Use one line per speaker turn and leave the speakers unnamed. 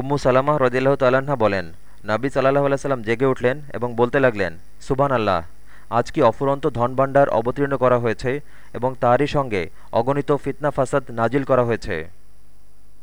উম্মু সালামাহ রদিল্লাহ তাল্লাহা বলেন, নাবী সাল্লাহ আলাইসাল্লাম জেগে উঠলেন এবং বলতে লাগলেন সুবান আল্লাহ আজ কি অফুরন্ত ধনভাণ্ডার অবতীর্ণ করা হয়েছে এবং তারই সঙ্গে অগণিত ফিতনা ফাসাদ নাজিল করা হয়েছে?